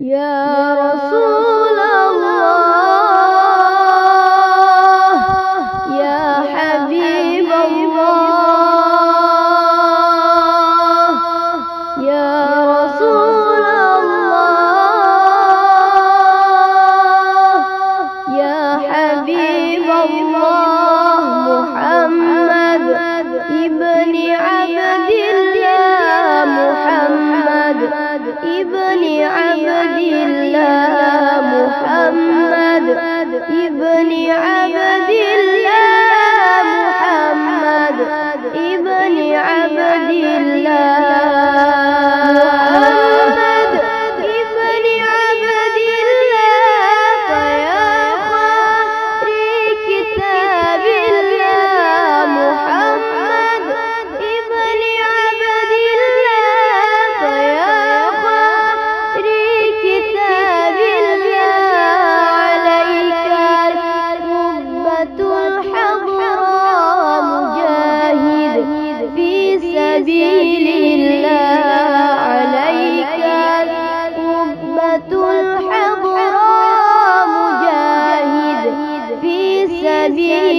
يا رسول ابن عبد الله. سبيل الله عليك. قبة الحضرة مجاهد في سبيل